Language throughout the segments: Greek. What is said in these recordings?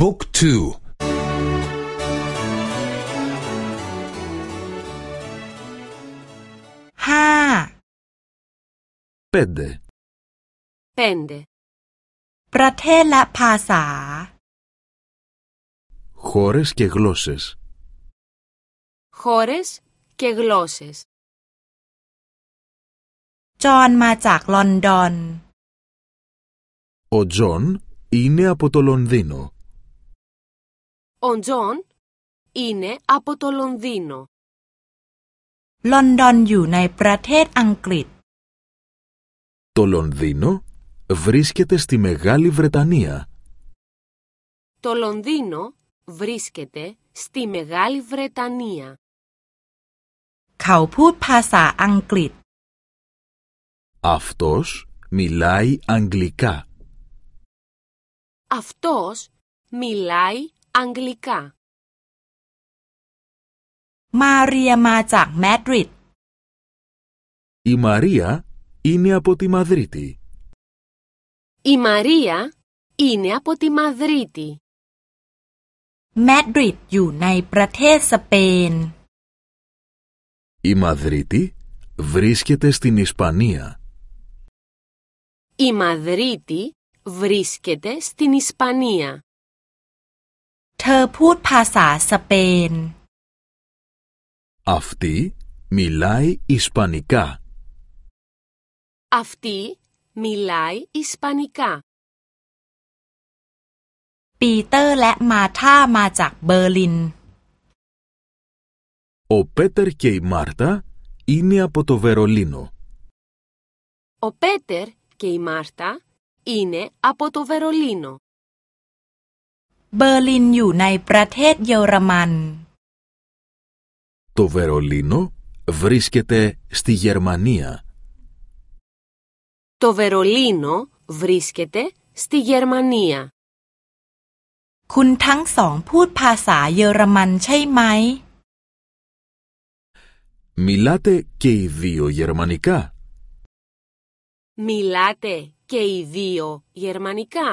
บุ๊กทู ห้า Πέντε. 5. ประเทศและภาษา Χώρες και γλώσσες. Χώρες και γλώσσες. จอห์นมาจากลอนดอน Ο Τζον είναι από το Λονδίνο. Ο Τζον είναι από το Λονδίνο. ลอนดอนอยู่ในประเทศอังกฤษ Το Λονδίνο βρίσκεται στη Μεγάλη Βρετανία. Το Λονδίνο βρίσκεται στη Μεγάλη Βρετανία. เขาพูดภาษาอังกฤษ Αυτός μιλάει αγγλικά. Αυτός μιλάει αγγλικά. มาเรียมาจากมาดริด Η Μαρία είναι από τη Μαδρίτη. Η Μαρία είναι από τη Μαδρίτη. มาดริดอยู่ในประเทศสเปน Η Μαδρίτη βρίσκεται στην Ισπανία. Η Μαδρίτη βρίσκεται στην Ισπανία. เธอพูดภาษาสเปน Αυτή μιλάει Ισπανικά. Αυτή μιλάει Ισπανικά. ปีเตอร์และมาธามาจากเบอร์ลิน Ο Πέτερ και η Μάρτα είναι από το Βερολίνο. Ο Πέτερ και η Μάρτα είναι από το Βερολίνο. เบอร์ลินอยู่ในประเทศเยอรมัน Το Βερολίνο βρίσκεται στη Γερμανία. Το Βερολίνο βρίσκεται στη Γερμανία. คุณทั้งสองพูดภาษาเยอรมันใช่ไหม Μιλάτε και οι δύο γερμανικά. Μιλάτε και οι δύο γερμανικά.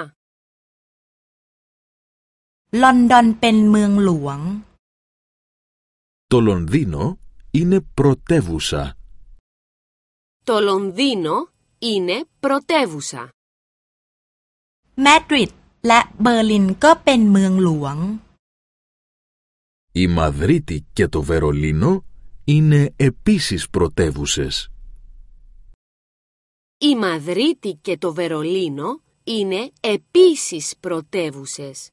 ลอนดอนเป็นเมืองหลวง Το Λονδίνο είναι πρωτεύουσα. Το Λονδίνο είναι πρωτεύουσα. มาดริดและเบอร์ลินก็เป็นเมืองหลวง Η Μαδρίτη και το Βερολίνο είναι επίσης πρωτεύουσες. Η Μαδρίτη και το Βερολίνο είναι επίσης πρωτεύουσες.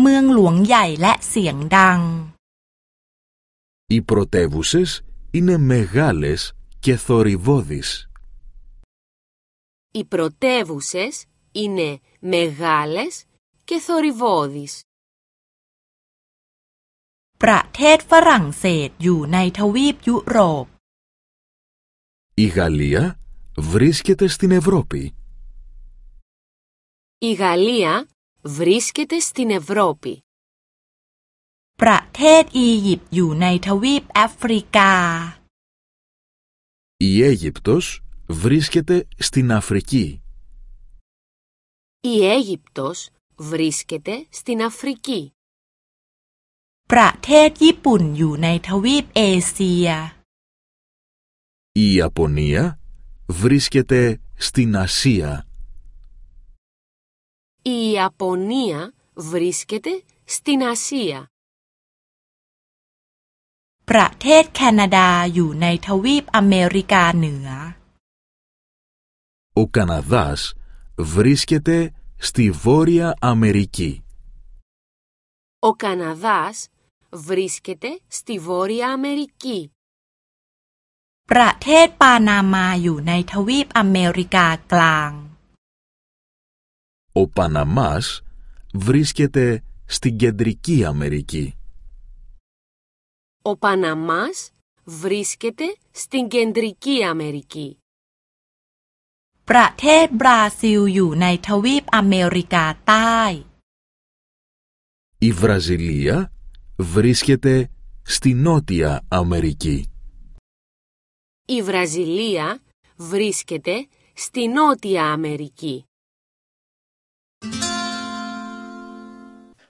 เมืองหลวงใหญ่และเสียงดัง Οι πρωτεύουσες είναι μεγάλες και θορυβώδεις. Οι πρωτεύουσες είναι μεγάλες και θορυβώδεις. ประเทศฝรั่งเศสอยู่ในทวีปยุโรป Η Γαλλία βρίσκεται στην Ευρώπη. Η Γαλλία βρίσκεται στην Ευρώπη. ประเทศอียิปต์อยู่ในทวีปแอฟริกา Η Αίγυπτος βρίσκεται στην Αφρική. Η Αίγυπτος βρίσκεται στην Αφρική. ประเทศญี่ปุ่นอยู่ในทวีปเอเชีย Η Ιαπωνία βρίσκεται στην Ασία. Η Ιαπωνία βρίσκεται στην Ασία. ประเทศแคนาดาอยู่ในทวีปอเมริกาเหนือ Ο Καναδάς βρίσκεται στη Βόρεια Αμερική. Ο Καναδάς βρίσκεται στη Βόρεια Αμερική. ประเทศปานามาอยู่ในทวีปอเมริกากลาง Ο Παναμάς βρίσκεται στην Κεντρική Αμερική. Ο Παναμάς βρίσκεται στην Κεντρική Αμερική. ประเทศบราซิลอยู่ในทวีปอเมริกาใต้ Η Βραζιλία βρίσκεται στη Νότια Αμερική. Η Βραζιλία βρίσκεται στη Νότια Αμερική.